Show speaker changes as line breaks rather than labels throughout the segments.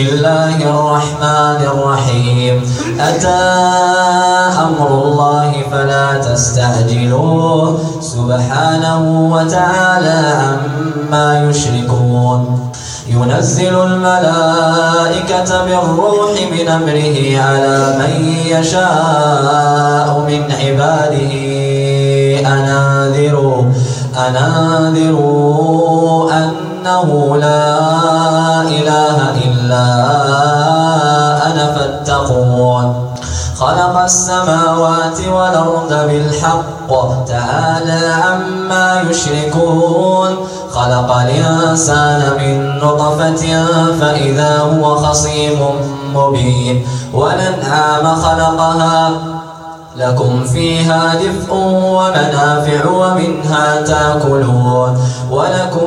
الله الرحمن الرحيم أتى أمر الله فلا تستعجلوه سبحانه وتعالى عما يشركون ينزل الملائكة بالروح من أمره على من يشاء من عباده أناذروا أناذروا أنه لا إله إلا أنا فاتقون خلق السماوات والأرض بالحق تعالى عما يشركون خلق الإنسان من نطفة فإذا هو خصيم مبين ولنعام خلقها لكم فيها دفء ومنافع ومنها تاكلون ولكم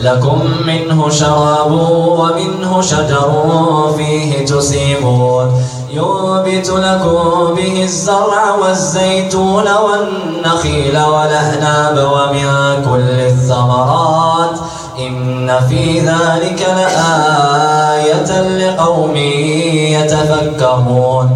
لكم منه شراب ومنه شجر فيه تسيمون ينبت لكم به الزرع والزيتون والنخيل والأهناب ومن كل الثمرات إن في ذلك لآية لقوم يتفكرون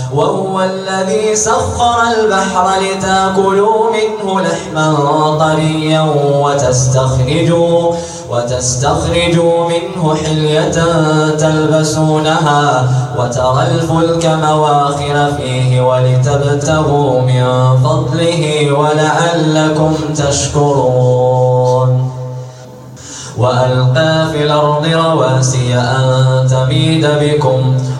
وهو الذي سخر البحر لتاكلوا منه لحما طريا وتستخرجوا, وتستخرجوا منه حلية تلبسونها وترى الفلك مواخر فيه ولتبتغوا من فضله ولعلكم تشكرون وألقى في الأرض رواسي أن تميد بكم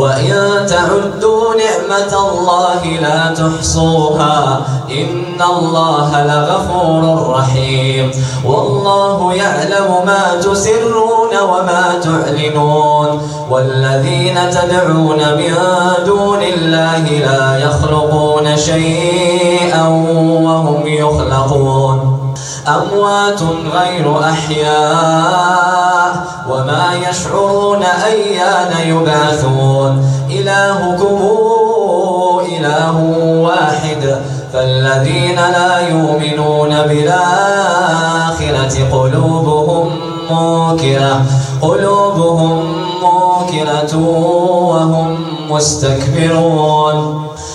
وإن تعدوا نعمة الله لا تحصوها إن الله لغفور رحيم والله يعلم ما تسرون وما تعلنون والذين تدعون من دون الله لا يخلقون شيئا وهم يخلقون أموات غير أحياء وما يشعرون أيان يبعثون إلهكم إله واحد فالذين لا يؤمنون بالآخرة قلوبهم موكرة قلوبهم موكرة وهم مستكبرون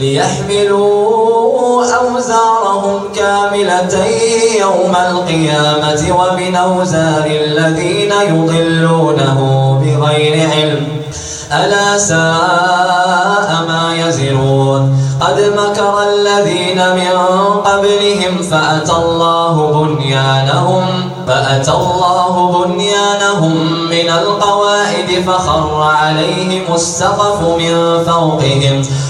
ليحملوا أوزارهم كاملة يوم القيامة ومن أوزار الذين يضلونه بغير علم ألا ساء ما يزرون قد مكر الذين من قبلهم فأتى الله بنيانهم فأتى الله بنيانهم من القواعد فخر عليهم السقف من فوقهم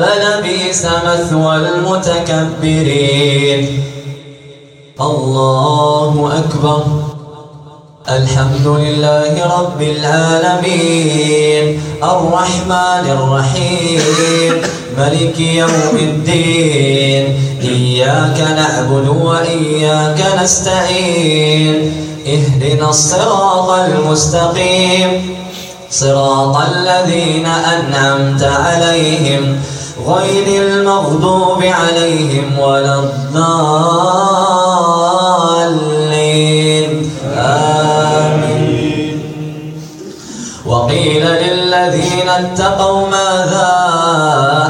فلبيس مثوى المتكبرين الله أكبر الحمد لله رب العالمين الرحمن الرحيم ملك يوم الدين إياك نعبد وإياك نستعين اهدنا الصراط المستقيم صراط الذين أنعمت عليهم غير المغضوب عليهم ولا الضالين آمين وقيل للذين اتقوا ماذا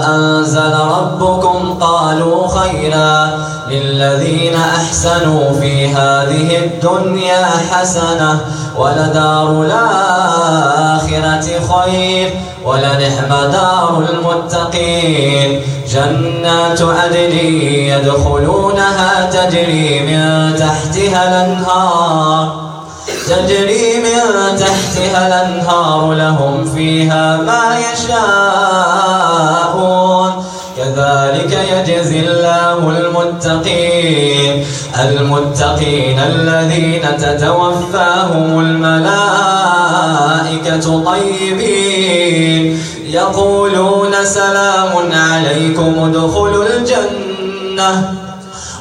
أنزل ربكم قالوا خيرا للذين أحسنوا في هذه الدنيا حسنة ولدار الآخرة الآخرة خير ولنعم دار المتقين جنات عدن يدخلونها تجري من تحتها الأنهار تجري من تحتها الأنهار لهم فيها ما يشاءون كذلك يجزي الله المتقين المتقين الذين تتوفاهم الملائكة طَيِّبِينَ يَقُولُونَ سَلَامٌ عَلَيْكُمْ ادْخُلُوا الْجَنَّةَ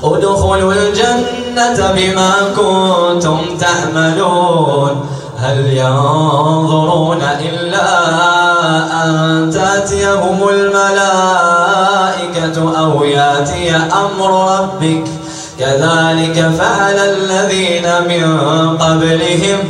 ادْخُلُوا الْجَنَّةَ بِمَا كُنتُمْ تَعْمَلُونَ هل ينظرون إلا أن تاتيهم الملائكة أو ياتي أمر ربك كذلك فعل الذين من قبلهم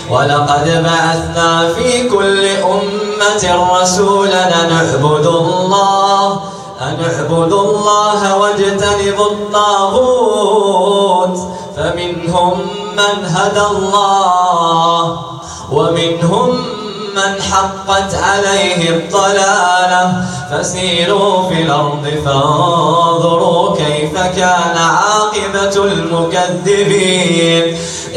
ولقد بعثنا في كل أمة رسولا نعبد الله أن اعبدوا الله واجتنبوا الطاغوت فمنهم من هدى الله ومنهم من حقت عليه الضلالة فسيروا في الأرض فانظروا كيف كان عاقبة المكذبين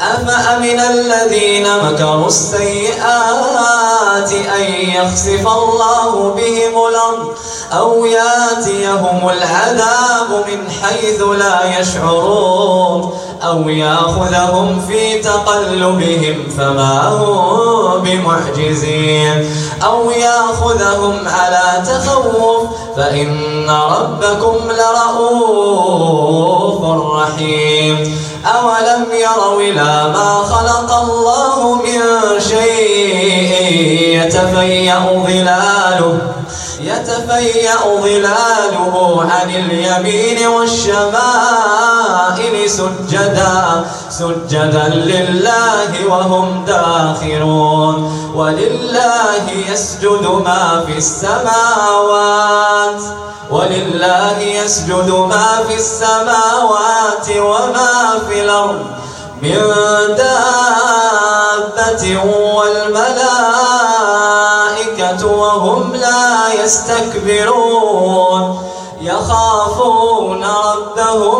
أفأمن الذين مكروا السيئات أن يخسف الله بهم الأرض أو ياتيهم العذاب من حيث لا يشعرون أو ياخذهم في تقلبهم فما هم بمعجزين أو ياخذهم على تخوف فإن ربكم لرؤوف رحيم أولم يروا إلى ما خلق الله من شيء يتفيأ ظلاله يتفيأ ظلاله عن اليمين والشمال السمائل سجدا سجدا لله وهم داخرون ولله يسجد ما في السماوات ولله يسجد ما في السماوات وما في الأرض من دابة والملائكة وهم لا يستكبرون يخافون ربهم